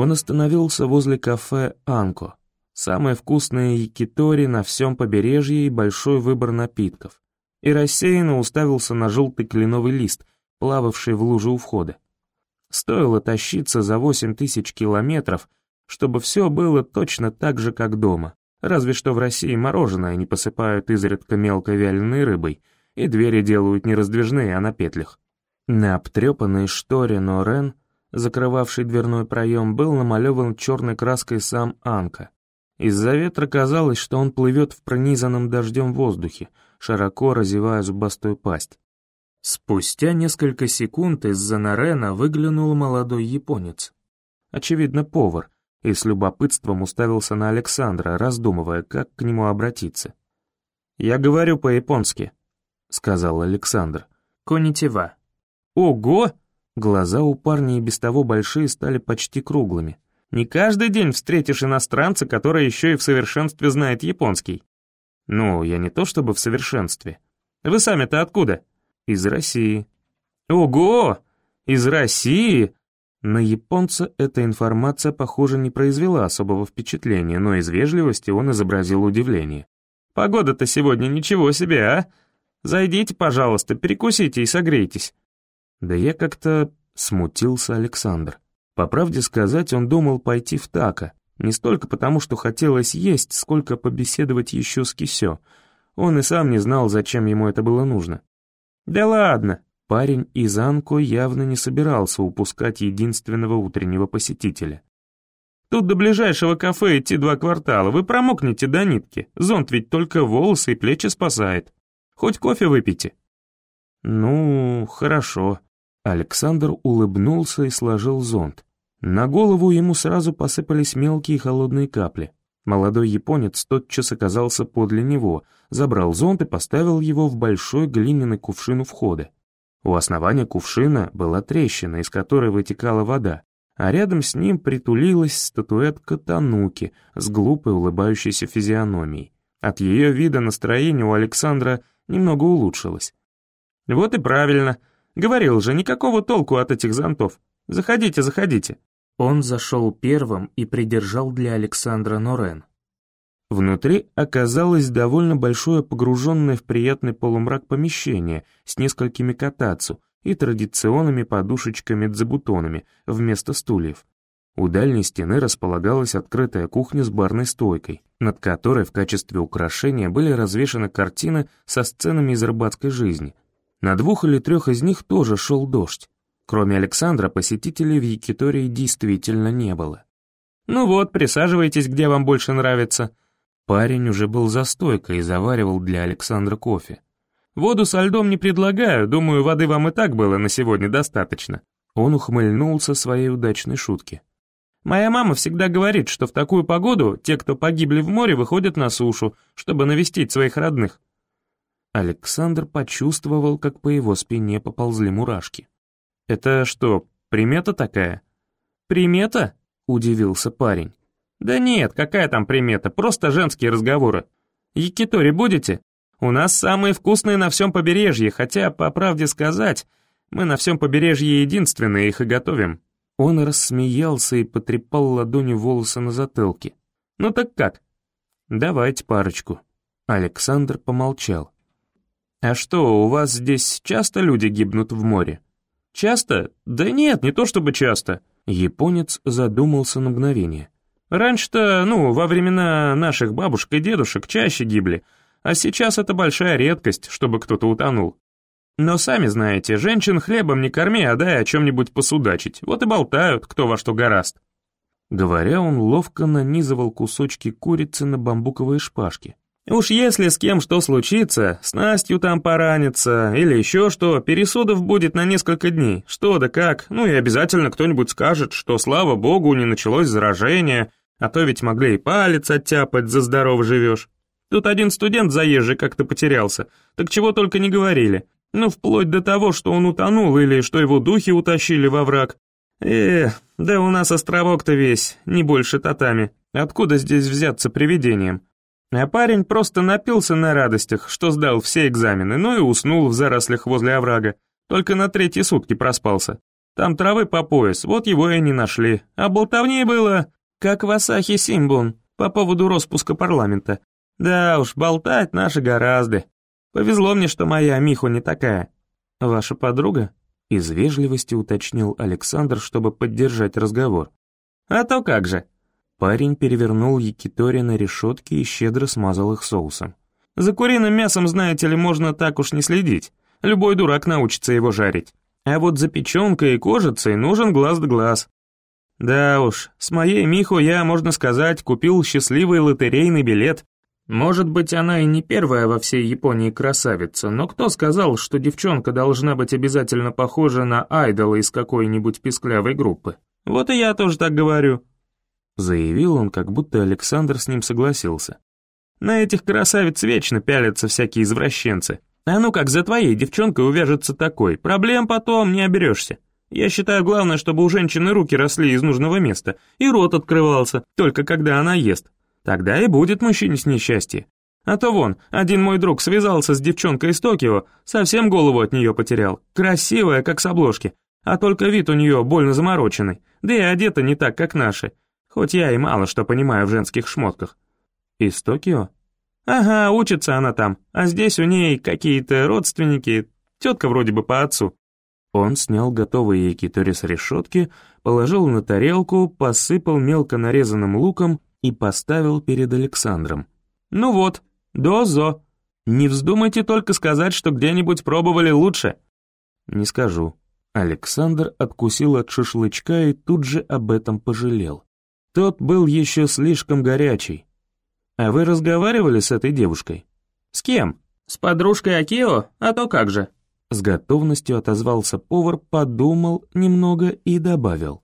Он остановился возле кафе «Анко». Самые вкусные якитори на всем побережье и большой выбор напитков. И рассеянно уставился на желтый кленовый лист, плававший в луже у входа. Стоило тащиться за восемь тысяч километров, чтобы все было точно так же, как дома. Разве что в России мороженое не посыпают изредка мелко вяленой рыбой, и двери делают не раздвижные, а на петлях. На обтрепанной шторе Норен, закрывавший дверной проем, был намалеван черной краской сам Анка. Из-за ветра казалось, что он плывет в пронизанном дождем воздухе, широко разевая зубастую пасть. Спустя несколько секунд из-за Норена выглянул молодой японец. Очевидно, повар, и с любопытством уставился на Александра, раздумывая, как к нему обратиться. «Я говорю по-японски», — сказал Александр. «Конитива». «Ого!» Глаза у парня и без того большие стали почти круглыми. «Не каждый день встретишь иностранца, который еще и в совершенстве знает японский». «Ну, я не то чтобы в совершенстве. Вы сами-то откуда?» «Из России». «Ого! Из России? На японца эта информация, похоже, не произвела особого впечатления, но из вежливости он изобразил удивление. «Погода-то сегодня ничего себе, а? Зайдите, пожалуйста, перекусите и согрейтесь». Да я как-то смутился Александр. По правде сказать, он думал пойти в тако, не столько потому, что хотелось есть, сколько побеседовать еще с Кисё. Он и сам не знал, зачем ему это было нужно. «Да ладно», Парень из Анко явно не собирался упускать единственного утреннего посетителя. «Тут до ближайшего кафе идти два квартала, вы промокнете до нитки, зонт ведь только волосы и плечи спасает. Хоть кофе выпейте». «Ну, хорошо». Александр улыбнулся и сложил зонт. На голову ему сразу посыпались мелкие холодные капли. Молодой японец тотчас оказался подле него, забрал зонт и поставил его в большой глиняный кувшин у входа. У основания кувшина была трещина, из которой вытекала вода, а рядом с ним притулилась статуэтка Тануки с глупой улыбающейся физиономией. От ее вида настроение у Александра немного улучшилось. «Вот и правильно. Говорил же, никакого толку от этих зонтов. Заходите, заходите». Он зашел первым и придержал для Александра Норен. Внутри оказалось довольно большое погруженное в приятный полумрак помещение с несколькими катацу и традиционными подушечками-дзабутонами вместо стульев. У дальней стены располагалась открытая кухня с барной стойкой, над которой в качестве украшения были развешаны картины со сценами из рыбацкой жизни. На двух или трех из них тоже шел дождь. Кроме Александра, посетителей в Якитории действительно не было. «Ну вот, присаживайтесь, где вам больше нравится», Парень уже был за стойкой и заваривал для Александра кофе. «Воду со льдом не предлагаю, думаю, воды вам и так было на сегодня достаточно». Он ухмыльнулся своей удачной шутке. «Моя мама всегда говорит, что в такую погоду те, кто погибли в море, выходят на сушу, чтобы навестить своих родных». Александр почувствовал, как по его спине поползли мурашки. «Это что, примета такая?» «Примета?» — удивился парень. «Да нет, какая там примета, просто женские разговоры. Якитори будете? У нас самые вкусные на всем побережье, хотя, по правде сказать, мы на всем побережье единственные их и готовим». Он рассмеялся и потрепал ладонью волосы на затылке. «Ну так как?» «Давайте парочку». Александр помолчал. «А что, у вас здесь часто люди гибнут в море?» «Часто? Да нет, не то чтобы часто». Японец задумался на мгновение. Раньше-то, ну, во времена наших бабушек и дедушек чаще гибли, а сейчас это большая редкость, чтобы кто-то утонул. Но сами знаете, женщин хлебом не корми, а дай о чем-нибудь посудачить, вот и болтают, кто во что гораст. Говоря, он ловко нанизывал кусочки курицы на бамбуковые шпажки. Уж если с кем что случится, с Настью там поранится, или еще что, пересудов будет на несколько дней, что да как, ну и обязательно кто-нибудь скажет, что, слава богу, не началось заражение, а то ведь могли и палец оттяпать, за здорово живешь. Тут один студент заезжий как-то потерялся, так чего только не говорили. Ну, вплоть до того, что он утонул или что его духи утащили во враг. Эх, да у нас островок-то весь, не больше татами. Откуда здесь взяться привидением? А парень просто напился на радостях, что сдал все экзамены, ну и уснул в зарослях возле оврага. Только на третьи сутки проспался. Там травы по пояс, вот его и не нашли. А болтовней было, как в Асахе Симбун, по поводу распуска парламента. Да уж, болтать наши гораздо. Повезло мне, что моя Миху не такая. Ваша подруга? Из вежливости уточнил Александр, чтобы поддержать разговор. А то как же. Парень перевернул якитори на решетке и щедро смазал их соусом. За куриным мясом, знаете ли, можно так уж не следить. Любой дурак научится его жарить. А вот за печенкой и кожицей нужен глаз да глаз. Да уж, с моей Миху я, можно сказать, купил счастливый лотерейный билет. Может быть, она и не первая во всей Японии красавица, но кто сказал, что девчонка должна быть обязательно похожа на айдола из какой-нибудь писклявой группы? Вот и я тоже так говорю. Заявил он, как будто Александр с ним согласился. На этих красавиц вечно пялятся всякие извращенцы. А ну как за твоей девчонкой увяжется такой, проблем потом не оберешься. Я считаю, главное, чтобы у женщины руки росли из нужного места, и рот открывался, только когда она ест. Тогда и будет мужчине с несчастье. А то вон, один мой друг связался с девчонкой из Токио, совсем голову от нее потерял. Красивая, как с обложки. А только вид у нее больно замороченный, да и одета не так, как наши. Хоть я и мало что понимаю в женских шмотках. Из Токио? Ага, учится она там, а здесь у ней какие-то родственники, тетка вроде бы по отцу. Он снял готовый якитори с решетки, положил на тарелку, посыпал мелко нарезанным луком и поставил перед Александром. «Ну вот, дозо. Не вздумайте только сказать, что где-нибудь пробовали лучше». «Не скажу». Александр откусил от шашлычка и тут же об этом пожалел. Тот был еще слишком горячий, «А вы разговаривали с этой девушкой?» «С кем? С подружкой Акио? А то как же?» С готовностью отозвался повар, подумал немного и добавил.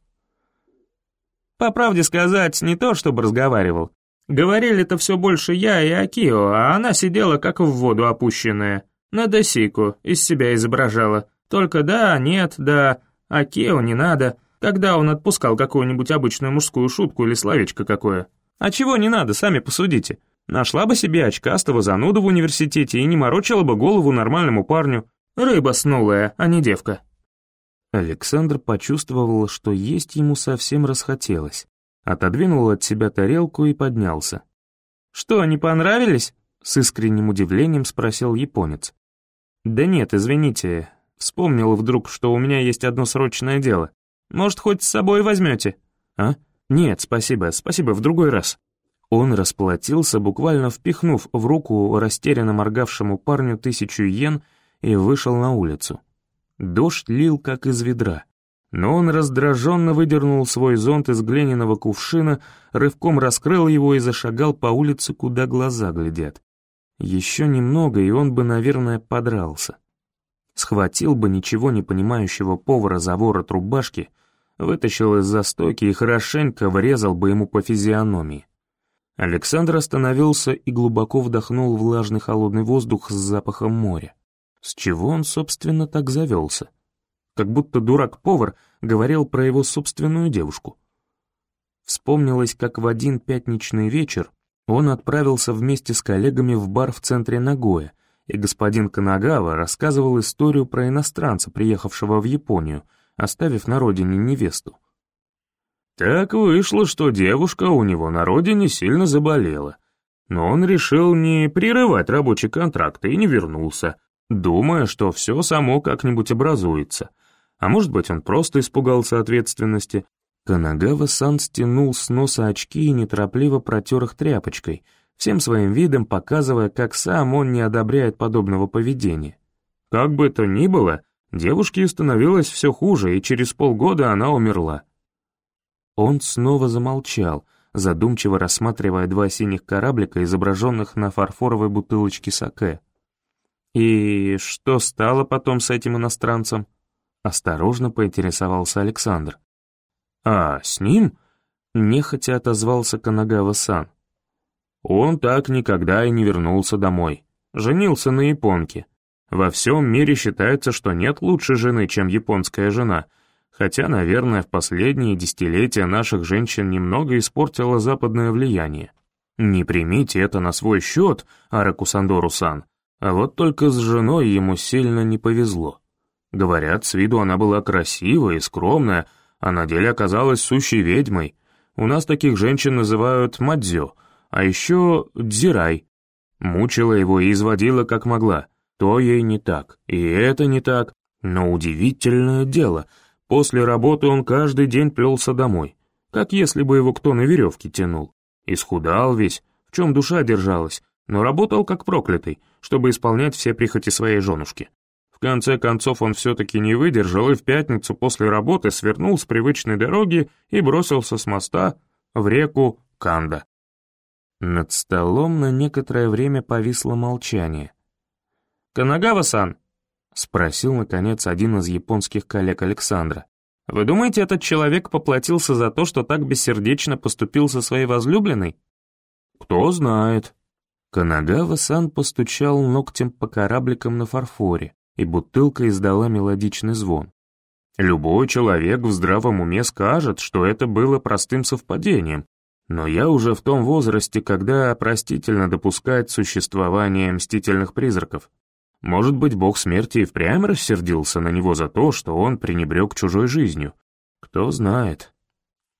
«По правде сказать, не то чтобы разговаривал. Говорили-то все больше я и Акио, а она сидела как в воду опущенная. На досику, из себя изображала. Только да, нет, да, Акио не надо, когда он отпускал какую-нибудь обычную мужскую шутку или словечко какое. А чего не надо, сами посудите. Нашла бы себе очкастого зануду в университете и не морочила бы голову нормальному парню. Рыба снулая, а не девка. Александр почувствовал, что есть ему совсем расхотелось. Отодвинул от себя тарелку и поднялся. «Что, не понравились?» — с искренним удивлением спросил японец. «Да нет, извините. Вспомнил вдруг, что у меня есть одно срочное дело. Может, хоть с собой возьмете?» «А?» «Нет, спасибо, спасибо, в другой раз». Он расплатился, буквально впихнув в руку растерянно моргавшему парню тысячу йен и вышел на улицу. Дождь лил, как из ведра. Но он раздраженно выдернул свой зонт из глиняного кувшина, рывком раскрыл его и зашагал по улице, куда глаза глядят. Еще немного, и он бы, наверное, подрался. Схватил бы ничего не понимающего повара за ворот рубашки — вытащил из застойки и хорошенько врезал бы ему по физиономии. Александр остановился и глубоко вдохнул влажный холодный воздух с запахом моря. С чего он, собственно, так завелся? Как будто дурак-повар говорил про его собственную девушку. Вспомнилось, как в один пятничный вечер он отправился вместе с коллегами в бар в центре Нагоя, и господин Канагава рассказывал историю про иностранца, приехавшего в Японию, оставив на родине невесту. Так вышло, что девушка у него на родине сильно заболела, но он решил не прерывать рабочий контракт и не вернулся, думая, что все само как-нибудь образуется. А может быть, он просто испугался ответственности. Канагава-сан стянул с носа очки и неторопливо протер их тряпочкой, всем своим видом показывая, как сам он не одобряет подобного поведения. Как бы то ни было, Девушке становилось все хуже, и через полгода она умерла. Он снова замолчал, задумчиво рассматривая два синих кораблика, изображенных на фарфоровой бутылочке саке. «И что стало потом с этим иностранцем?» Осторожно поинтересовался Александр. «А, с ним?» — нехотя отозвался Канагава-сан. «Он так никогда и не вернулся домой. Женился на японке. Во всем мире считается, что нет лучше жены, чем японская жена, хотя, наверное, в последние десятилетия наших женщин немного испортило западное влияние. Не примите это на свой счет, Араку Сандору-сан, а вот только с женой ему сильно не повезло. Говорят, с виду она была красивая и скромная, а на деле оказалась сущей ведьмой. У нас таких женщин называют мадзё, а еще дзирай. Мучила его и изводила как могла. То ей не так, и это не так. Но удивительное дело, после работы он каждый день плелся домой, как если бы его кто на веревке тянул. Исхудал весь, в чем душа держалась, но работал как проклятый, чтобы исполнять все прихоти своей женушки. В конце концов он все-таки не выдержал и в пятницу после работы свернул с привычной дороги и бросился с моста в реку Канда. Над столом на некоторое время повисло молчание. «Канагава-сан?» — спросил, наконец, один из японских коллег Александра. «Вы думаете, этот человек поплатился за то, что так бессердечно поступил со своей возлюбленной?» «Кто знает». Канагава-сан постучал ногтем по корабликам на фарфоре и бутылка издала мелодичный звон. Любой человек в здравом уме скажет, что это было простым совпадением, но я уже в том возрасте, когда простительно допускать существование мстительных призраков. Может быть, бог смерти и впрямь рассердился на него за то, что он пренебрег чужой жизнью. Кто знает.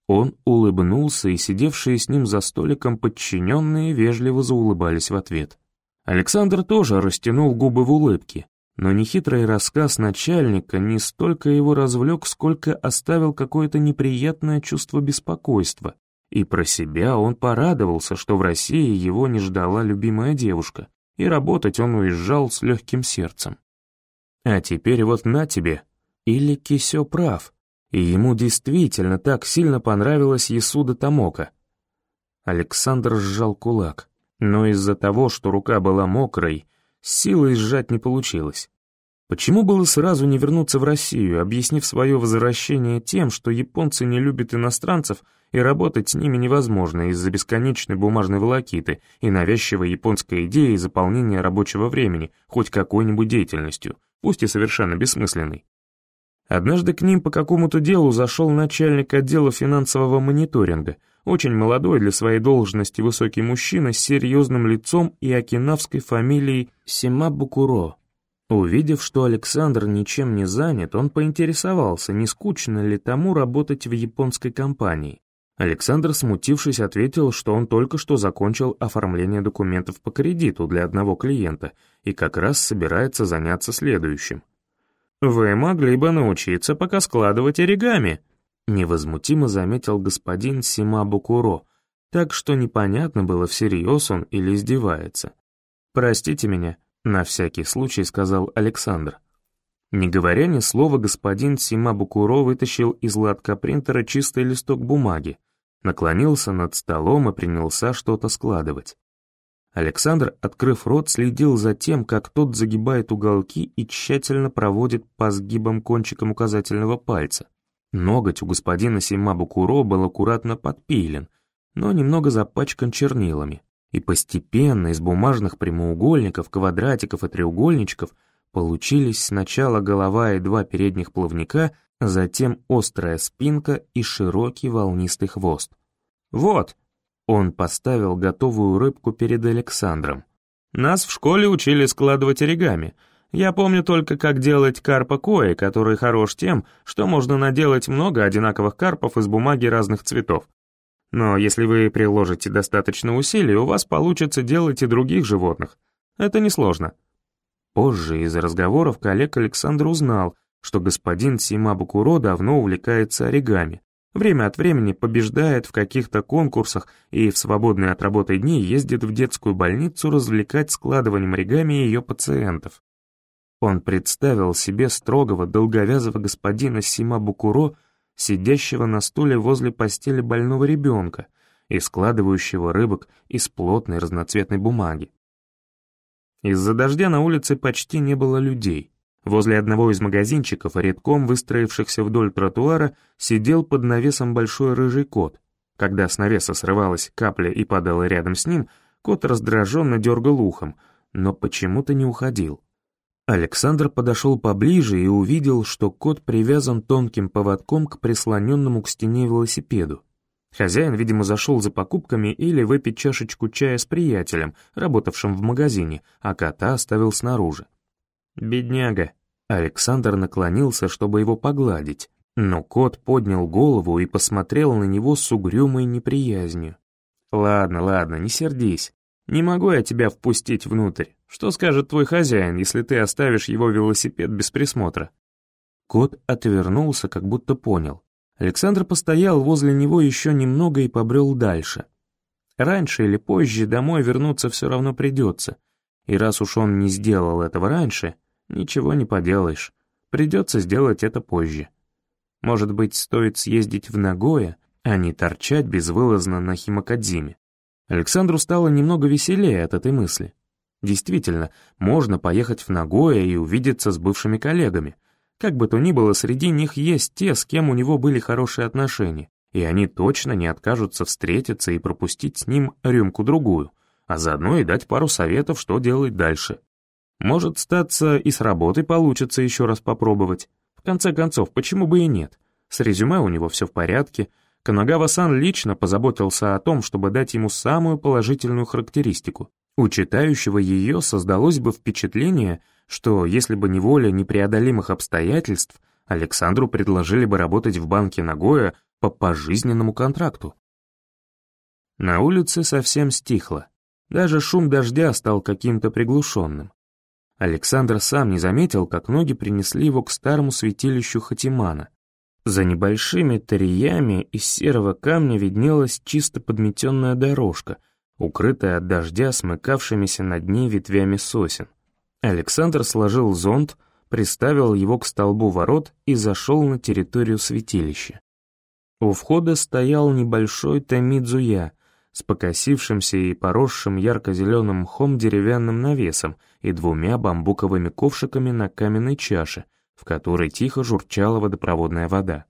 Он улыбнулся, и сидевшие с ним за столиком подчиненные вежливо заулыбались в ответ. Александр тоже растянул губы в улыбке, но нехитрый рассказ начальника не столько его развлек, сколько оставил какое-то неприятное чувство беспокойства. И про себя он порадовался, что в России его не ждала любимая девушка, и работать он уезжал с легким сердцем. А теперь вот на тебе. Или Кисё прав, и ему действительно так сильно понравилась Ясуда Тамока. Александр сжал кулак, но из-за того, что рука была мокрой, Силой сжать не получилось. Почему было сразу не вернуться в Россию, объяснив свое возвращение тем, что японцы не любят иностранцев и работать с ними невозможно из-за бесконечной бумажной волокиты и навязчивой японской идеи заполнения рабочего времени хоть какой-нибудь деятельностью, пусть и совершенно бессмысленной? Однажды к ним по какому-то делу зашел начальник отдела финансового мониторинга, очень молодой для своей должности высокий мужчина с серьезным лицом и окинавской фамилией Симабукуро. Увидев, что Александр ничем не занят, он поинтересовался, не скучно ли тому работать в японской компании. Александр, смутившись, ответил, что он только что закончил оформление документов по кредиту для одного клиента и как раз собирается заняться следующим. «Вы могли бы научиться пока складывать оригами», Невозмутимо заметил господин Сима Букуро, так что непонятно было, всерьез он или издевается. «Простите меня», — на всякий случай сказал Александр. Не говоря ни слова, господин Сима Букуро вытащил из лотка принтера чистый листок бумаги, наклонился над столом и принялся что-то складывать. Александр, открыв рот, следил за тем, как тот загибает уголки и тщательно проводит по сгибам кончиком указательного пальца. Ноготь у господина Куро был аккуратно подпилен, но немного запачкан чернилами, и постепенно из бумажных прямоугольников, квадратиков и треугольничков получились сначала голова и два передних плавника, затем острая спинка и широкий волнистый хвост. «Вот!» — он поставил готовую рыбку перед Александром. «Нас в школе учили складывать оригами — я помню только, как делать карпа кои, который хорош тем, что можно наделать много одинаковых карпов из бумаги разных цветов. Но если вы приложите достаточно усилий, у вас получится делать и других животных. Это несложно. Позже из разговоров коллег Александр узнал, что господин Сима Букуро давно увлекается оригами. Время от времени побеждает в каких-то конкурсах и в свободные от работы дни ездит в детскую больницу развлекать складыванием оригами ее пациентов. Он представил себе строгого, долговязого господина Сима Букуро, сидящего на стуле возле постели больного ребенка и складывающего рыбок из плотной разноцветной бумаги. Из-за дождя на улице почти не было людей. Возле одного из магазинчиков, редком выстроившихся вдоль тротуара, сидел под навесом большой рыжий кот. Когда с навеса срывалась капля и падала рядом с ним, кот раздраженно дергал ухом, но почему-то не уходил. Александр подошел поближе и увидел, что кот привязан тонким поводком к прислоненному к стене велосипеду. Хозяин, видимо, зашел за покупками или выпить чашечку чая с приятелем, работавшим в магазине, а кота оставил снаружи. «Бедняга», Александр наклонился, чтобы его погладить, но кот поднял голову и посмотрел на него с угрюмой неприязнью. «Ладно, ладно, не сердись. Не могу я тебя впустить внутрь. Что скажет твой хозяин, если ты оставишь его велосипед без присмотра?» Кот отвернулся, как будто понял. Александр постоял возле него еще немного и побрел дальше. Раньше или позже домой вернуться все равно придется. И раз уж он не сделал этого раньше, ничего не поделаешь. Придется сделать это позже. Может быть, стоит съездить в Нагоя, а не торчать безвылазно на Химакадзиме. Александру стало немного веселее от этой мысли. Действительно, можно поехать в Нагоя и увидеться с бывшими коллегами. Как бы то ни было, среди них есть те, с кем у него были хорошие отношения и они точно не откажутся встретиться и пропустить с ним рюмку-другую, а заодно и дать пару советов, что делать дальше. Может, статься и с работой получится еще раз попробовать. В конце концов, почему бы и нет? С резюме у него все в порядке. Канагава-сан лично позаботился о том, чтобы дать ему самую положительную характеристику. У читающего ее создалось бы впечатление, что если бы не воля непреодолимых обстоятельств, Александру предложили бы работать в банке Нагоя по пожизненному контракту. На улице совсем стихло. Даже шум дождя стал каким-то приглушенным. Александр сам не заметил, как ноги принесли его к старому святилищу Хатимана. За небольшими тариями из серого камня виднелась чисто подметенная дорожка, укрытая от дождя смыкавшимися над ней ветвями сосен. Александр сложил зонт, приставил его к столбу ворот и зашел на территорию святилища. У входа стоял небольшой тамидзуя с покосившимся и поросшим ярко-зеленым мхом деревянным навесом и двумя бамбуковыми ковшиками на каменной чаше, в которой тихо журчала водопроводная вода.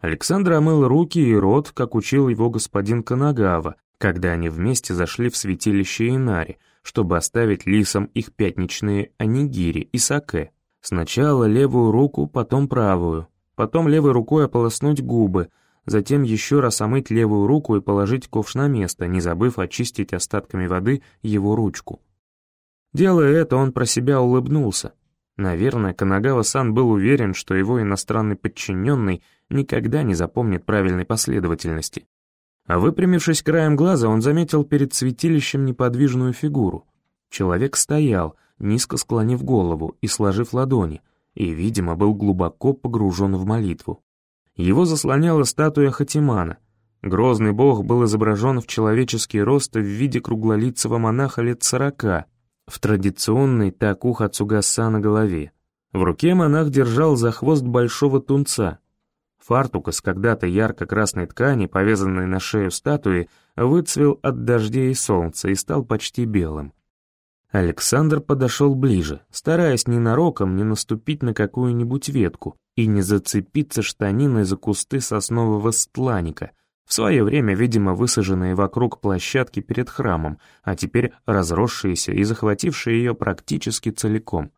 Александр омыл руки и рот, как учил его господин Канагава, когда они вместе зашли в святилище Инари, чтобы оставить лисам их пятничные анигири и саке. Сначала левую руку, потом правую, потом левой рукой ополоснуть губы, затем еще раз омыть левую руку и положить ковш на место, не забыв очистить остатками воды его ручку. Делая это, он про себя улыбнулся. Наверное, Канагава-сан был уверен, что его иностранный подчиненный никогда не запомнит правильной последовательности. А выпрямившись краем глаза, он заметил перед святилищем неподвижную фигуру. Человек стоял, низко склонив голову и сложив ладони, и, видимо, был глубоко погружен в молитву. Его заслоняла статуя Хатимана. Грозный бог был изображен в человеческий рост в виде круглолицего монаха лет сорока, в традиционной такуха цугаса на голове. В руке монах держал за хвост большого тунца. Фартук из когда-то ярко-красной ткани, повязанной на шею статуи, выцвел от дождя и солнца и стал почти белым. Александр подошел ближе, стараясь ненароком не наступить на какую-нибудь ветку и не зацепиться штаниной за кусты соснового стланика, в свое время, видимо, высаженные вокруг площадки перед храмом, а теперь разросшиеся и захватившие ее практически целиком.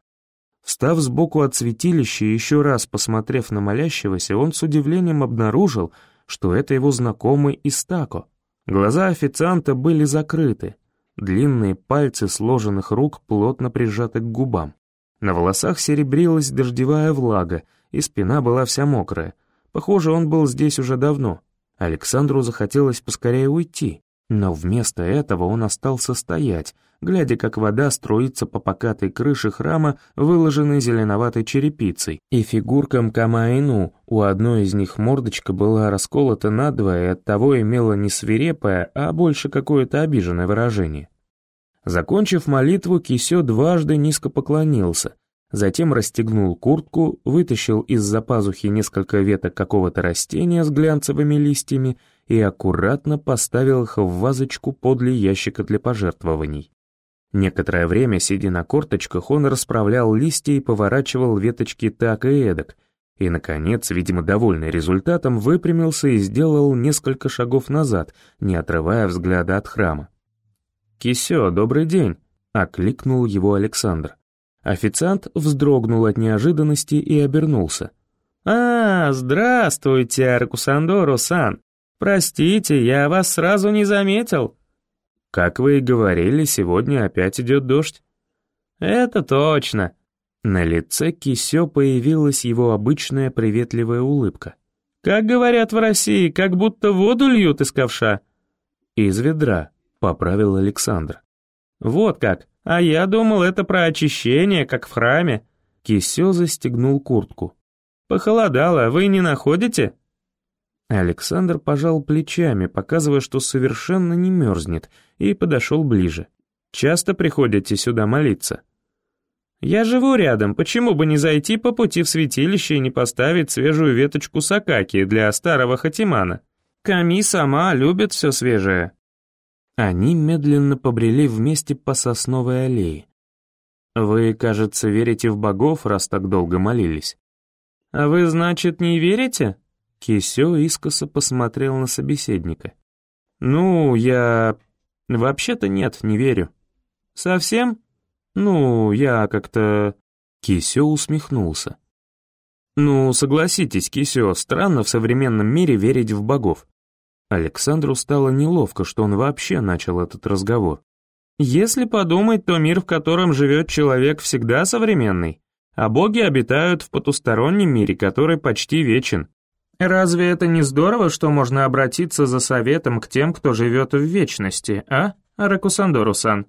Встав сбоку от святилища и еще раз посмотрев на молящегося, он с удивлением обнаружил, что это его знакомый Истако. Глаза официанта были закрыты, Длинные пальцы сложенных рук плотно прижаты к губам. На волосах серебрилась дождевая влага, и спина была вся мокрая. Похоже, он был здесь уже давно. Александру захотелось поскорее уйти, но вместо этого он остался стоять, глядя, как вода струится по покатой крыше храма, выложенной зеленоватой черепицей, и фигуркам Камаину у одной из них мордочка была расколота надвое и оттого имела не свирепое, а больше какое-то обиженное выражение. Закончив молитву, Кисё дважды низко поклонился, затем расстегнул куртку, вытащил из-за пазухи несколько веток какого-то растения с глянцевыми листьями и аккуратно поставил их в вазочку подле ящика для пожертвований. Некоторое время, сидя на корточках, он расправлял листья и поворачивал веточки так и эдак, и, наконец, видимо, довольный результатом, выпрямился и сделал несколько шагов назад, не отрывая взгляда от храма. «Кисё, добрый день!» — окликнул его Александр. Официант вздрогнул от неожиданности и обернулся. «А, здравствуйте, Аркусандоро-сан! Простите, я вас сразу не заметил!» «Как вы и говорили, сегодня опять идет дождь». «Это точно!» На лице Кисё появилась его обычная приветливая улыбка. «Как говорят в России, как будто воду льют из ковша». «Из ведра», — поправил Александр. «Вот как. А я думал, это про очищение, как в храме». Кисё застегнул куртку. «Похолодало, вы не находите?» Александр пожал плечами, показывая, что совершенно не мерзнет, и подошел ближе. «Часто приходите сюда молиться?» Я живу рядом, почему бы не зайти по пути в святилище и не поставить свежую веточку сакаки для старого хатимана? Ками сама любит все свежее». Они медленно побрели вместе по сосновой аллее. «Вы, кажется, верите в богов, раз так долго молились». «А вы, значит, не верите?» Кисё искоса посмотрел на собеседника. «Ну, я... вообще-то нет, не верю». «Совсем?» «Ну, я как-то...» Кисё усмехнулся. «Ну, согласитесь, Кисё, странно в современном мире верить в богов». Александру стало неловко, что он вообще начал этот разговор. «Если подумать, то мир, в котором живет человек, всегда современный, а боги обитают в потустороннем мире, который почти вечен. Разве это не здорово, что можно обратиться за советом к тем, кто живет в вечности, а, Аракусандору-сан?»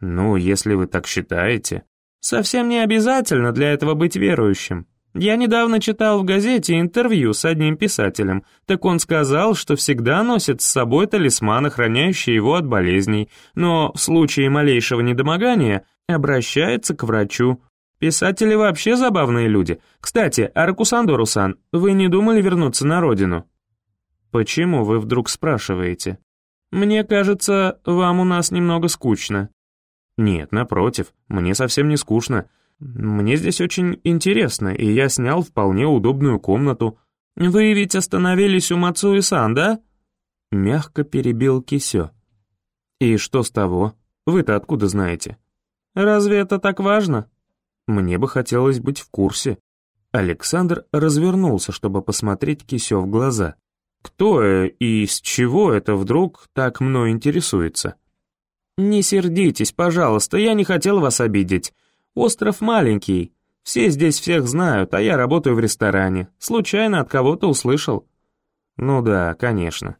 «Ну, если вы так считаете». «Совсем не обязательно для этого быть верующим. Я недавно читал в газете интервью с одним писателем, так он сказал, что всегда носит с собой талисман, охраняющий его от болезней, но в случае малейшего недомогания обращается к врачу. Писатели вообще забавные люди. Кстати, Аракусандору-сан, вы не думали вернуться на родину?» «Почему вы вдруг спрашиваете?» «Мне кажется, вам у нас немного скучно». Нет, напротив, мне совсем не скучно. Мне здесь очень интересно, и я снял вполне удобную комнату. Вы ведь остановились у Мацуи-сан, да? Мягко перебил Кисё. И что с того? Вы-то откуда знаете? Разве это так важно? Мне бы хотелось быть в курсе. Александр развернулся, чтобы посмотреть Кисё в глаза. Кто э, и с чего это вдруг так мной интересуется? «Не сердитесь, пожалуйста, я не хотел вас обидеть. Остров маленький, все здесь всех знают, а я работаю в ресторане. Случайно от кого-то услышал». «Ну да, конечно».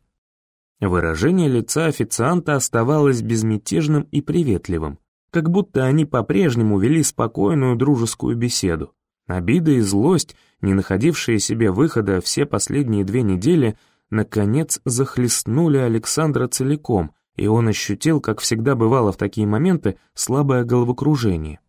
Выражение лица официанта оставалось безмятежным и приветливым, как будто они по-прежнему вели спокойную дружескую беседу. Обида и злость, не находившие себе выхода все последние две недели, наконец захлестнули Александра целиком — и он ощутил, как всегда бывало в такие моменты, слабое головокружение.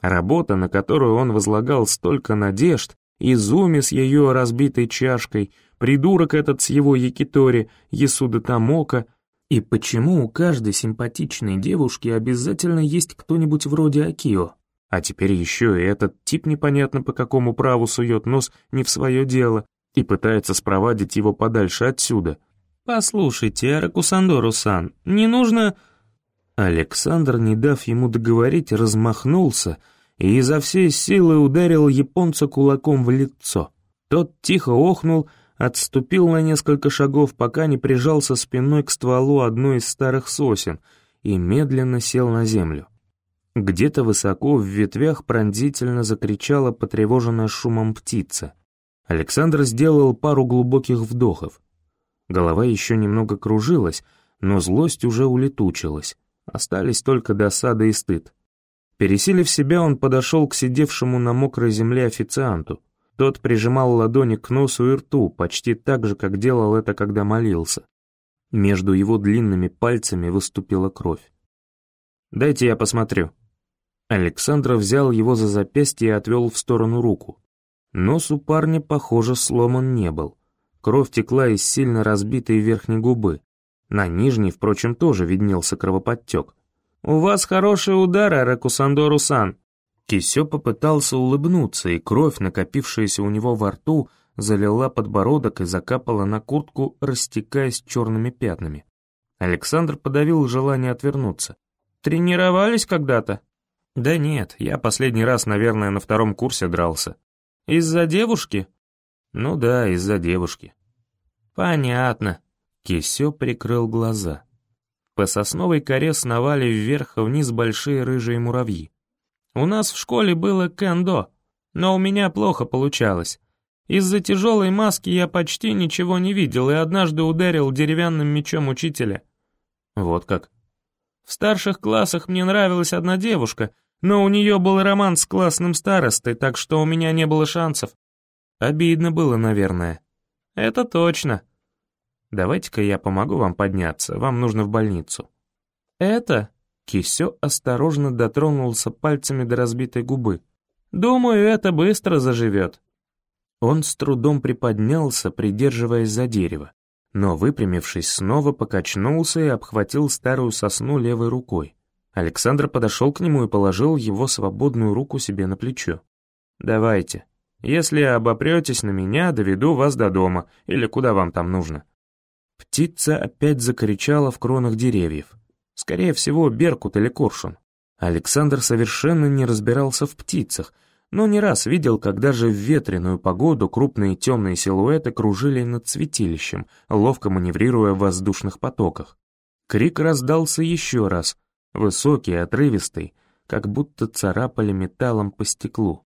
Работа, на которую он возлагал столько надежд, Изуми с ее разбитой чашкой, придурок этот с его якитори, Ясуда Тамока, и почему у каждой симпатичной девушки обязательно есть кто-нибудь вроде Акио? А теперь еще и этот тип непонятно по какому праву сует нос не в свое дело и пытается спровадить его подальше отсюда — «Послушайте, Аракусандору-сан, не нужно...» Александр, не дав ему договорить, размахнулся и изо всей силы ударил японца кулаком в лицо. Тот тихо охнул, отступил на несколько шагов, пока не прижался спиной к стволу одной из старых сосен и медленно сел на землю. Где-то высоко в ветвях пронзительно закричала потревоженная шумом птица. Александр сделал пару глубоких вдохов. Голова еще немного кружилась, но злость уже улетучилась. Остались только досада и стыд. Пересилив себя, он подошел к сидевшему на мокрой земле официанту. Тот прижимал ладони к носу и рту, почти так же, как делал это, когда молился. Между его длинными пальцами выступила кровь. «Дайте я посмотрю». Александр взял его за запястье и отвел в сторону руку. Нос у парня, похоже, сломан не был. Кровь текла из сильно разбитой верхней губы. На нижней, впрочем, тоже виднелся кровоподтек. «У вас хороший удар, Аракусандору-сан!» Кисё попытался улыбнуться, и кровь, накопившаяся у него во рту, залила подбородок и закапала на куртку, растекаясь черными пятнами. Александр подавил желание отвернуться. «Тренировались когда-то?» «Да нет, я последний раз, наверное, на втором курсе дрался». «Из-за девушки?» Ну да, из-за девушки. Понятно. Кисё прикрыл глаза. По сосновой коре сновали вверх-вниз большие рыжие муравьи. У нас в школе было кендо, но у меня плохо получалось. Из-за тяжелой маски я почти ничего не видел и однажды ударил деревянным мечом учителя. Вот как. В старших классах мне нравилась одна девушка, но у нее был роман с классным старостой, так что у меня не было шансов. Обидно было, наверное. Это точно. Давайте-ка я помогу вам подняться, вам нужно в больницу. Это? Кисё осторожно дотронулся пальцами до разбитой губы. Думаю, это быстро заживет. Он с трудом приподнялся, придерживаясь за дерево, но, выпрямившись, снова покачнулся и обхватил старую сосну левой рукой. Александр подошел к нему и положил его свободную руку себе на плечо. «Давайте. Если обопретесь на меня, доведу вас до дома, или куда вам там нужно». Птица опять закричала в кронах деревьев. Скорее всего, беркут или коршун. Александр совершенно не разбирался в птицах, но не раз видел, когда же в ветреную погоду крупные темные силуэты кружили над святилищем, ловко маневрируя в воздушных потоках. Крик раздался еще раз, высокий, отрывистый, как будто царапали металлом по стеклу.